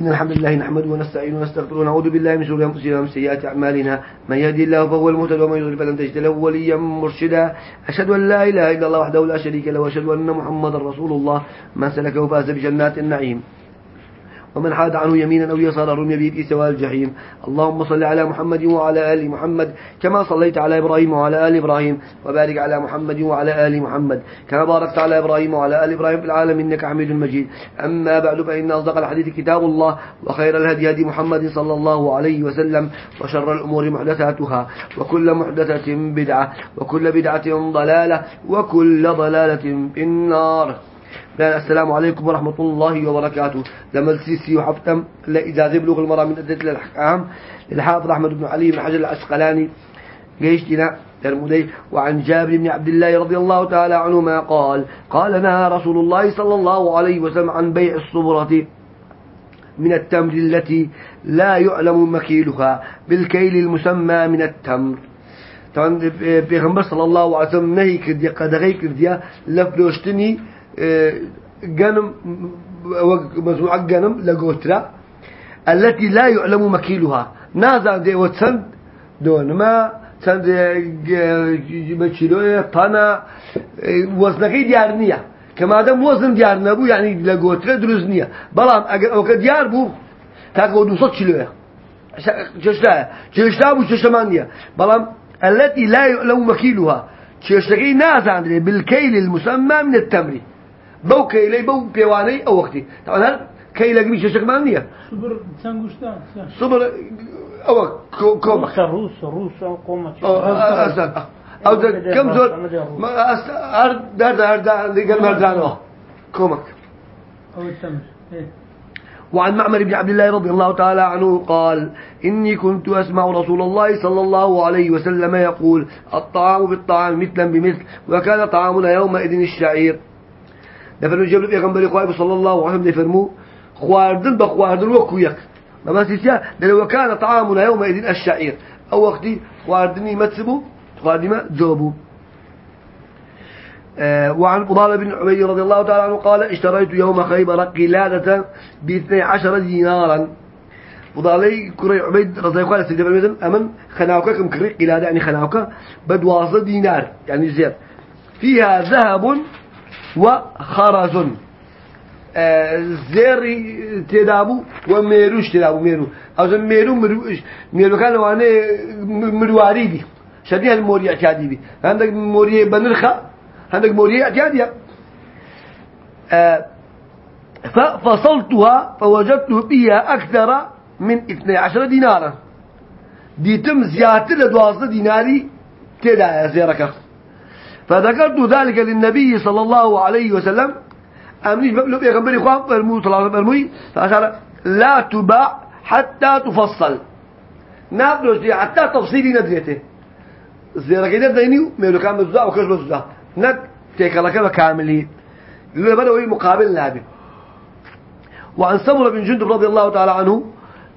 إن الحمد لله نحمده ونستعينه ونستغفره ونعوذ بالله من شرور أنفسنا ومن سيئات أعمالنا. من يهدي الله فهو المهتد ومن يضلل فلن تجد له وليا مرشدا. أشهد أن لا إله إلا الله وحده لا شريك له وأشهد أن محمدا رسول الله. من سلكه فاز بجنات النعيم. ومن حاد عنه يمينا أو يسارا رمي به في سواء الجحيم. اللهم صل على محمد وعلى آل محمد كما صليت على إبراهيم وعلى آل إبراهيم وبارك على محمد وعلى آل محمد كما باركت على إبراهيم وعلى آل إبراهيم في العالم إنك حميد مجيد. أما بعد فإن أصدق الحديث كتاب الله وخير الهدي هدي محمد صلى الله عليه وسلم وشر الأمور محدثاتها وكل محدثة بدعة وكل بدعة ضلالة وكل ضلالة في النار. السلام عليكم ورحمة الله وبركاته. لما السيسي وحفتم لإجازة بلوغ المرأة من أدلة الأحكام. للحافظ أحمد بن علي بن حجر العسقلاني جيشتنا ترمدي وعن جابر بن عبد الله رضي الله تعالى عنهما قال قال نهى رسول الله صلى الله عليه وسلم عن بيع الصبرة من التمر التي لا يعلم مكيلها بالكيل المسمى من التمر. طبعا بيغمبر صلى الله عليه وسلم نهي كرديا قدغي كرديا لفلوشتني جنم مزروع جنم لقوترا التي لا يعلم مكيلها. نازع دي وتسند دون ما سند بشيلوه طنا وزنكي ديارنية كما دام وزن ديار نبو يعني لقوترا دروزنية بلام أجر أو كديار بو تاكو دوصت شيلوه چشتا چشتا بو چشمانية بلام التي لا يعلم مكيلها. چشتكي نازع بالكيل المسمى من التمر. بو كيلي بو بيواني أو وقتي طبعا هل كيلة قبيش شك ما نية صبر تنقشتان صبر أو كوما روس روس أو قومة أو كم زول ما ارد دار دار دار لقى مردانو كومك أو التمر إيه. وعن معمر بن عبد الله رضي الله تعالى عنه قال إني كنت أسمع رسول الله صلى الله عليه وسلم يقول الطعام بالطعام مثلا بمثل وكان طعامنا يومئذ الشعير. دفنوا جبل بيغمبر خواب صلى الله عليه وسلم دفرمو خواردن بخواردن وكويك ما سيسيا لو كان طعامنا يومئذ الشعير أو وقتي خواردني متسبو خواردني ما جوبو آه، وعن فضالة بن عبيد رضي الله تعالى عنه قال اشتريت يوم خيبر قلادة باثني عشر دينارا. فضالي كري عبيد رضي الله عنه سيدنا أمن خناوكا كم كري قلادة؟ يعني خناوكا بدوازة دينار. يعني زياد. فيها ذهب وخرز آه، زير تدابو وميروش تدابو ميرو. أو ميرو ميرو ميرو كان وأنا مرواري بي. شديها الموري اعتيادي بي عندك موري بنرخة عندك موري اعتيادية آه ففصلتها فوجدت فيها أكثر من 12 دينارا ديتم زيادة لدوازة ديناري تدا زيرك فذكرت ذلك للنبي صلى الله عليه وسلم. أمني بقلب يا غنبري خوان فرمو صلى الله عليه وسلم لا تباع حتى تفصل. نابلوش حتى تفصيلي ندريته زيرك إذا دينيو ميلو كان مزوزا وكش مزوزا نك تيكالك بكاملي اللي بدأوا مقابل نابي. وعن سمرة بن جندب رضي الله تعالى عنه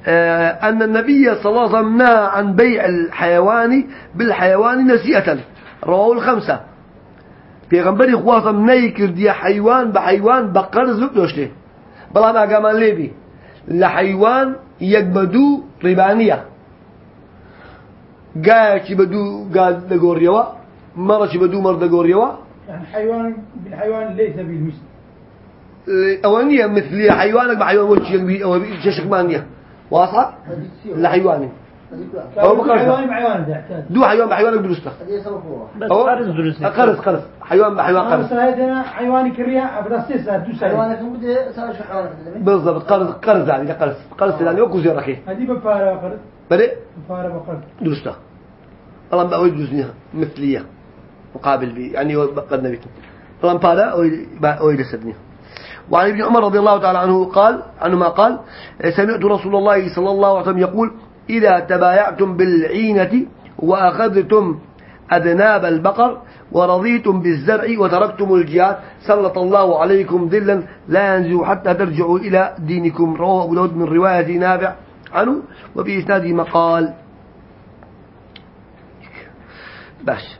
آه، أن النبي صلى الله عليه وسلم نهى عن بيع الحيوان بالحيوان نسيئة. رواه الخمسة. پیغمبری خواستم نهی کردی حیوان به حیوان به قرض بکدوشته بلان آقامان لیبی لحیوان یک بدو ریبانیه. قاية بدو قال دقوريوا مرة بدو مرة دقوريوا يعني حيوان بالحيوان ليس بالمثل. أولية مثل حيوانك بحيوان وجهك أو ششك مانية واضحة؟ لا حيواني أو حيوان بحيوان ده دو حيوان بحيوانك درسته بس قرص درسته قرص قرص حيوان بحيوان قرص هذا حيواني كريا أبرستيس دو سنة حيوانك بدي صار شو حيوانك بالضبط قرص قرص يعني قرص قرص يعني وكو زيرك هذه بفارة قرص بدي بفارة بقرص درسته الله بقى ويجوزنيها مثلية. مقابل بي يعني قد نبيكم طبعا بارا أو يلسدني وعن ابن عمر رضي الله تعالى عنه قال عنه ما قال سمعت رسول الله صلى الله عليه وسلم يقول إذا تبايعتم بالعينة وأخذتم أذناب البقر ورضيتم بالزرع وتركتم الجهاد سلط الله عليكم ذلا لا ينزو حتى ترجعوا إلى دينكم. رواه أبو داود من رواية نافع عنه وفي إسناده مقال. باش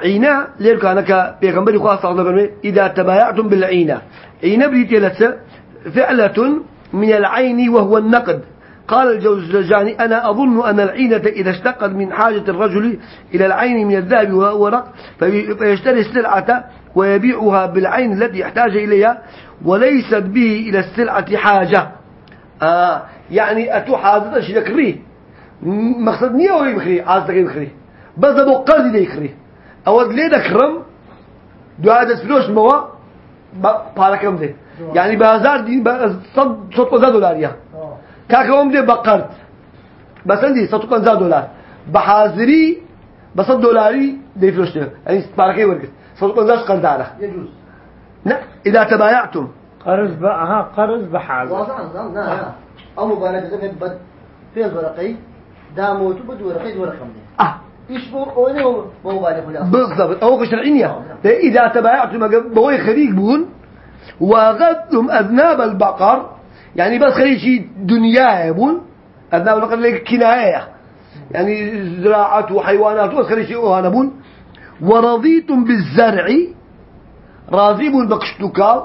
عينا ليرك أنك بيغمبري خاصة الله إذا تبايعتم بالعينة. عينة بريتي لتسا فعلة من العين وهو النقد. قال الجوزجاني أنا أظن أن العينة إذا اشتقت من حاجة الرجل إلى العين من الذهب والورق فيشتري السلعة ويبيعها بالعين التي يحتاج إليها وليست به إلى السلعة حاجة. آه يعني أتو حاجة شيء ذكريه مقصد نية هو يبخري حاجة يبخري بس أبو قرض يكري. أود ليه ذكرم دعاء دست فلوس موا باركم ده يعني بازار دي صد صد دولار يا كاكا دي بقرض بس عندي 150 دولار بحاضري بس دولاري دي فلوس يعني باركي ورقة 150 قرض يجوز لا إذا تبايعتم. قرض بقى ها قرض واضح لا لا أو مبالغة زي بد في ورقي دامو تبد ورقي ورقم دي آه. ولا بالضبط. أو شرعية إذا تبايعتم بوي خريج بون وغدتم أذناب البقر. يعني بس خلي شيء دنيا يبون أذناب البقر لك كناية. يعني زراعة وحيوانات بس خلي شيء وهنبون ورضيتم بالزرع راضيبون بقشتكال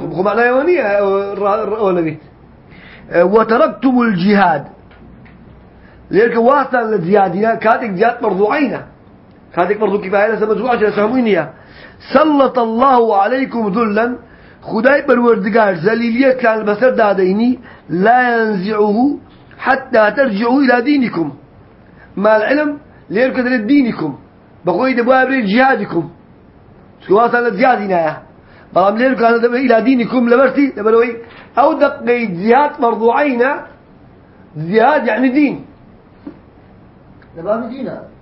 معنى يوانية ولا بيت. وتركتم الجهاد. لذلك واسطة الزيادين كاتك جهاد مرضوعين كاتك مرضو كفاية لسا مجموعة لسا سلط الله عليكم ذلا. خداي بالوردقار زليلية كان البصر داديني لا ينزعه حتى ترجعوا إلى دينكم. ما العلم ليركض لدينكم بقول دبوا جهادكم سواء الزيادين يا بلام ليركض إلى دينكم لبرتي لبروي أو دقي زياد مرضوعين زياد يعني دين باب دينا جهاد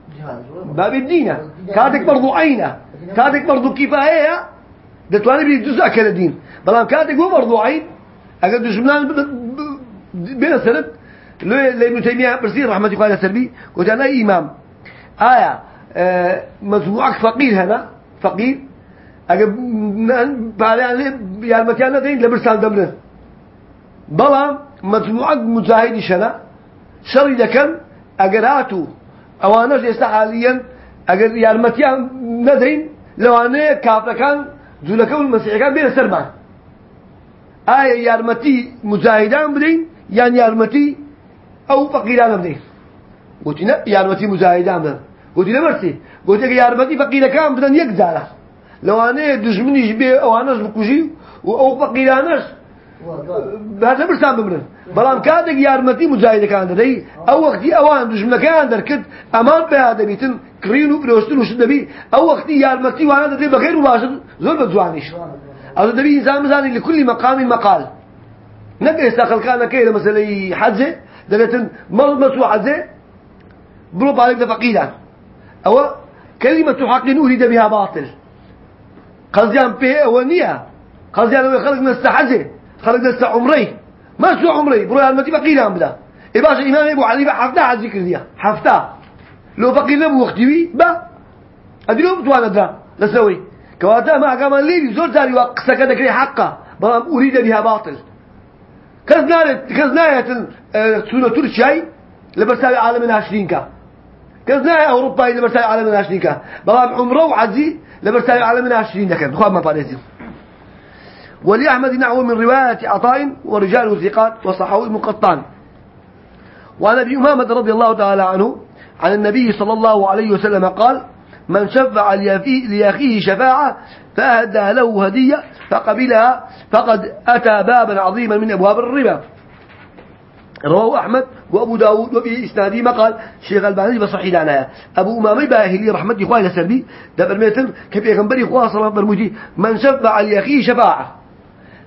باب الدين. كاتك برضو عينة. كاتك برضو كفاية. دتواني بي جزء كلا دين بلام كاتك هو برضو عين. أقل دشمنان بين لو لابن تيمية برسير رحمة الله عليه سلبي. قلت أنا إمام. آية آه مجموعك فقير هنا. فقير. أقل بالي يعني مكان دين لبرسال دمره بلام مجموعك مجاهد شنا. شري لكم أقراتو ئەوانەش ئێستا حالیان ئەگەر یارمەتیان نەدەین لەوانەیە کافرەکان جوولەکە و مەسیحەکان بێنە سەرمان ئایا یارمەتی مجاهدان بدەین یان یارمەتی ئەو فەقیرانە بدەین گوتی نە یارمەتی مجاهدان بدەن گوتی لەبەرچی گوتێکە یارمەتی فەقیرەکان بدەن یەک جارە لەوانەیە دژمنیش بێ ئەوانەش بکوژی و هذا برسام بمرن. بلام كادك يارمتي مجاهد كان دري أو وقتي أوان دجمنا كان دركت. أمان بهذا بيتن. كرينو بروستن وشد بي أو وقتي يارمتي وأنا دري بغير مباشر. زول بجوانيش أو دبي إنسان مزاني لكل مقام مقال. نبي يستقل كان كيدا مثلا حجة. دلتن مرض مسوع حجة. برو بالك فقيدا أو كلمة حق أريد بها باطل. قصديان به ونية قصديان خلق من السحجة. خلق دست عمري. ما شو عمري؟ بروي المتي بقي لهم بلا إباش إمام أبو علي حفتا على ذكر ديا. حفتا لو بقي له وقتي با. أدري لو بتوانا دا. لسوي كواتا ما قام لي زور تاري وقصة كذا كري حقه بل أريد بها باطل. كزناية كزناية سنة ترشاي لبرسال عالم العشرين كا. كزناية أوروبا لبرسال عالم العشرين كا. بل عمره وعزي لبرسال عالم العشرين كان خواب ما بارزين ولأحمد نحو من رواية عطاء ورجال ثقات وصحوه مقطان. وعن أبي أمامة رضي الله تعالى عنه عن النبي صلى الله عليه وسلم قال من شفع لأخيه شفاعة فأهدى له هدية فقبلها فقد أتى بابا عظيما من أبواب الربا. رواه أحمد وأبو داود وفي إسنادي ما قال. شيخ الباني بصحيح لنا أبو أمامي باهلي رحمة إخواني لسلبي دبر ميتن كيف يغنبري إخوان صلى الله عليه وسلم. من شفع لأخيه شفاعة.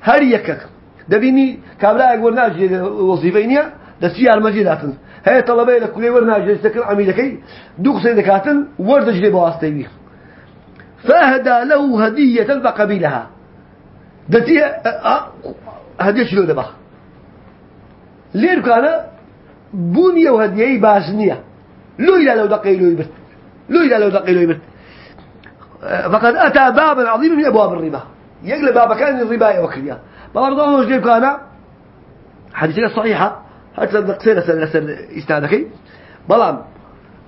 هر يكك دبيني كابلا يقول ناجي وظيفينيا دسي يارمجي داتن. هي طلبه لك كل ورناجي سكن عميلكي دوق سيدكاتن ورد جري بواسطي فأهدى له هدية فقبلها دتي هدية شلو دبا لير كان بنية وهدية باسنية لو إلى لو دقي لو يبت لو إلى لو دقي لو يبت فقد أتى بابا عظيما من أبواب الربا. يقلب بابا كان الربا وكليا برضه أول شيء كان حديثة صحيحة. حتى نقصينا سنة سنة إستادكي بلام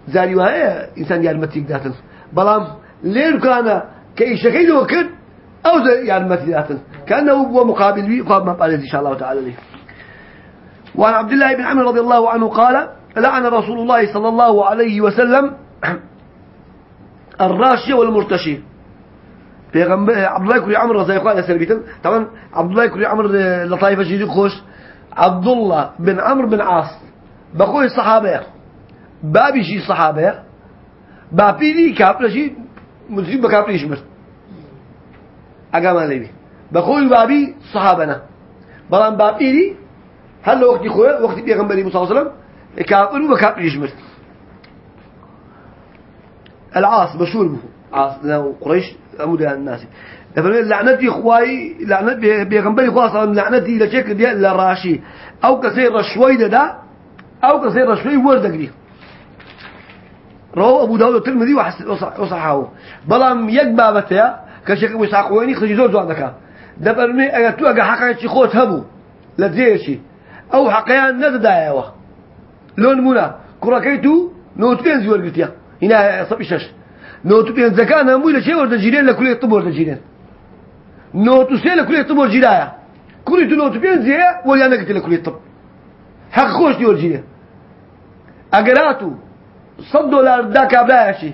زاري وهي إنسان يارمتيك ذاتا بلام لين كان كي شكيد وكد أو زي يعني مثلات كأنه هو مقابل بي مقابل ما إن شاء الله تعالى لي. وعن عبد الله بن عمرو رضي الله عنه قال لعن رسول الله صلى الله عليه وسلم الراشي والمرتشي پیغمبر عبد الله كري عمرو زي قال سلبيتن طبعا عبد الله كري عمرو لطائفه جديد خوش. عبد الله بن عمرو بن عاص بقول الصحابه بابي شي صحابه. بابيلي كابل شي مسلم بكابل يشمر اقام عليه بقول بابي صحابنا بلان بابيلي هل وقت خويا وقت بيغمبري صلى الله عليه وسلم كافر وكافر يشمر العاص مشهور به عاص لو قريش أمود الناس. فمن لعنتي خواي لعنت بيغمبري خواص لعنتي لشكل دي لراشي أو كسير رشوي ده أو كسير رشوي ورد قري رواه أبو داود الترمذي وصححه. بلام يك بابتها كشك وساقويني خرج زور زوانك دبرني أجتو أجا حقا شي خوت هبو لديشي أو حقيان ندايوا لون منا كراكيتو نوت بين زور قلتيا هنا صبي شش نوت بين زكاة نموي لشيء ورد جيرين لكل طب ورد جيرين نوت سي لكل طب ورد جيرايا. كل نوت بين زي ولا أنا قلت لكل طب حق خوش دي ورد جيرين أجراتو صد دولار دا كابلا شي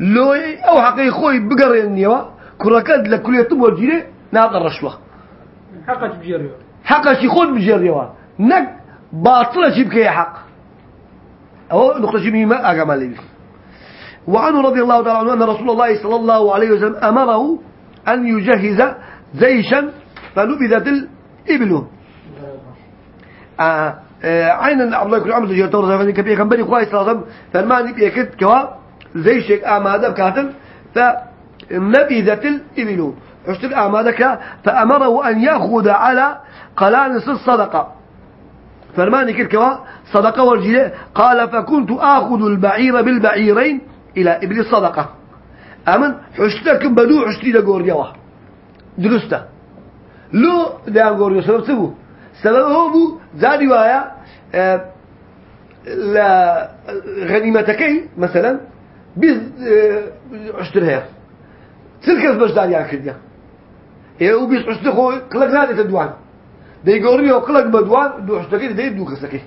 لو أو حقي خوي بقرين يوا كراكد لكل طب ورد جيرين ناقر الرشوة. حقك بجريو حق شي خود بجريوا نك باطلة شي بكي حق أو نقطة شي مهمة أقام لي وعنه رضي الله تعالى عنه أن رسول الله صلى الله عليه وسلم أمره أن يجهز جيشا فنبذت الإبل آه آه عين عبد الله تجارة ورزا فاني كبير كمبري خواهي صلى الله عليه وسلم فالماني بيكت كوا زيشك آمادة بكاتل فنبذت الإبل عشت آمادك فأمره أن يأخذ على قلانس الصدقة. فرماني كوا صدقة والجلاء قال فكنت آخذ البعير بالبعيرين إلى إبل الصدقة أمن؟ حشتك بدو حشتي لقوريوا درسته. لو ده قوريو سبب سبو. سبب هو بو زادي وايا آه لا غنيمتكي مثلا بيز آه عشترها تلك باش داريان كرديا؟ هي وبيس عشتخو قلق نادي تدوان. دي قوريو قلق بدوان دو عشتكي دي دو كسكي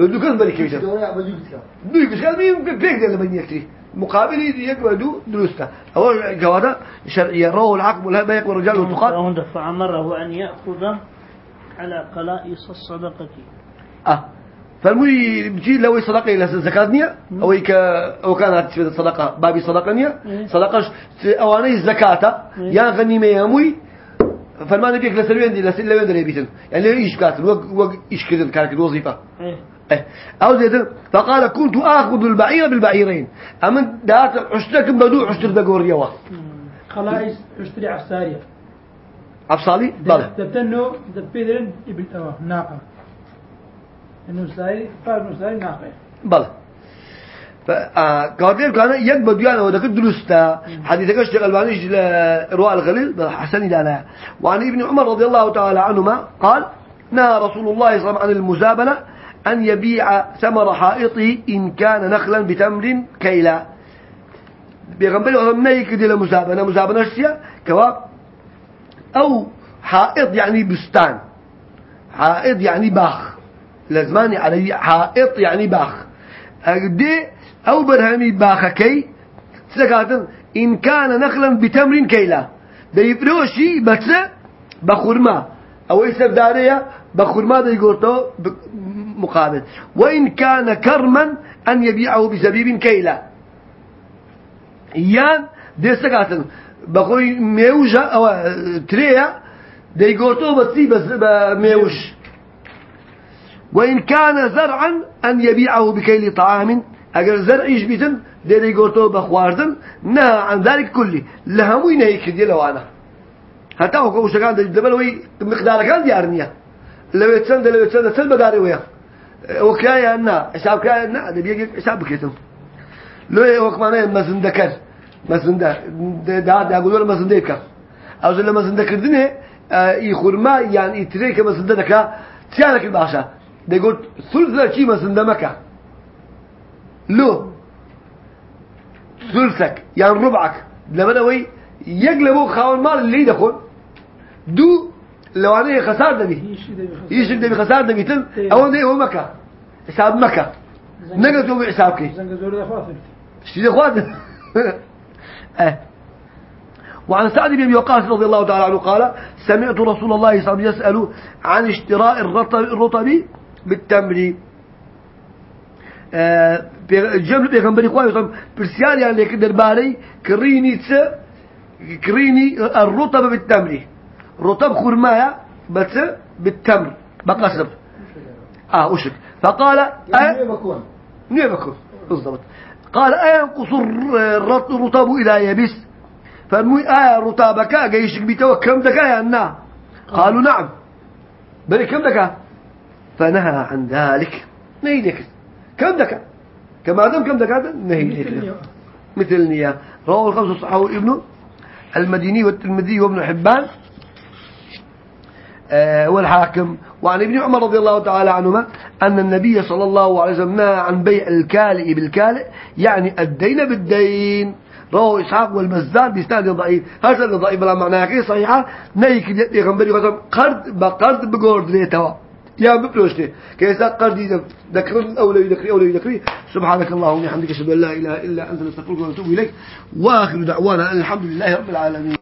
دو كس بري كيشن دوري عبدو كتاب دو كس قال مين بيك ده لما يكتي مقابل يقعدوا دروسته شرعية رواه العقب ولا بيق والرجال والتقاط فهند فأمره أن يأخذ على قلائص الصدقة. آه. فالمي بتجي لو صدقه؟ إلى زكاه نيه أو يك أو كانت بابي صدقه نيه إيه. صدقه اواني الزكاه إيه. يا غنيمه يا موي فالما نبيك لسلوين دي لسلوين دي بيتن يعني إيش كاتل وق وق إيش كذا كانت. إيه. أو زيد فقال كنت آخذ البعير بالبعيرين. أمن دات عشتك بدو عشتر دقور يوا خلاص اشتري عسارية أبصالي بلى. دبتنو دبيدرن ابن آه ناقة. إنه ساي فار ساي ناقة. بلى. فقادر كان يك بديان ودك درستا حديثك اشتغل بانيش رواء الغليل حسن لا وعن ابن عمر رضي الله تعالى عنهما قال نهى رسول الله صلى الله عليه وسلم عن المزابنة أن يبيع ثمر حائطه إن كان نخلا بتمر كيلا بيغنبري وهم نيك دي لمزابنة مزابنة. اشتيا كوا أو حائط يعني بستان. حائط يعني باخ. لازماني علي. حائط يعني باخ. أقدي أو برهمي باخكي. سكاتن. إن كان نخلا بتمر كيلا ده يفروشي بس بخرما أو يسر داريا بخرما ده يقولتو. مقابل. وإن كان كرما أن يبيعه بزبيب كيلا. يان ده سكاتن. بخوي ميوجا أو تريا ده يقولتو بسي بس بميوش وإن كان زرعا أن يبيعه بكيل طعام. أجر زرع يشبيتن ده يقولتو بخواردن. نهى عن ذلك كله. لهمو ينهيك دي لو أنا. حتى هو كوش كان دبل وي مقدار كان ديارنيا لو يتسند وكاينا حساب كاينا ده بيجي حساب كيتم لو وكمان ما زندكر ما زنده ده ده اقول ما زنديك او زل ما زندكردني اي خرما يعني تريك ما زندك تيالك الباشا. ده قلت ثلث شيء ما زندمك لو؟ ثلثك يعني ربعك. لما نوي يقلبوا خاون مال اللي يدخل. دو لو أنا خسارة دبي. يشك دبي خسارة دبي تم أول ده هو مكة. حساب مكة. نقدوا بحسابك اخوات آه وعن سعد بن وقاص رضي الله تعالى عنه قال سمعت رسول الله صلى الله عليه وسلم يسأل عن اشتراء الرطب, بالتمر. بيغ- جمل بيغنبري خواه يصم برسيال يعني لكن درباري كريني تس كريني الرطب بالتمر. رطب خرمايا بس بالتمر بقصر آه وشك. فقال يعني آه بكون. نعم بكون. بالضبط. قال أينقص الرط- الرطب إلى يبس فالمي آية رطابك جيشك بيتوا كم دكا يا قالوا نعم. بل كم دكا فنهى عن ذلك. نهي لك. كم دكا كما دام كم دكا نهي مثل نية. رواه الخمسة الصحابة ابن المديني والترمذي وابن حبان. آه، والحاكم. وعن ابن عمر رضي الله تعالى عنهما أن النبي صلى الله عليه وسلم نهى عن بيع الكالئ بالكالئ يعني الدين بالدين. رواه إسحاق والمزار بإسناد ضعيف. هذا ضعيف بلا معناه كي صحيحة. نيك يغنبري قسم قرض بقرض بقرض ليتوا. يا بفلوشتي كيسا قرض يدك؟ ذكر أولى يذكري أولى يذكري سبحانك اللهم وبحمدك أشهد أن لا إله إلا أنت نستغفرك ونتوب إليك. وآخر دعوانا أن الحمد لله رب العالمين.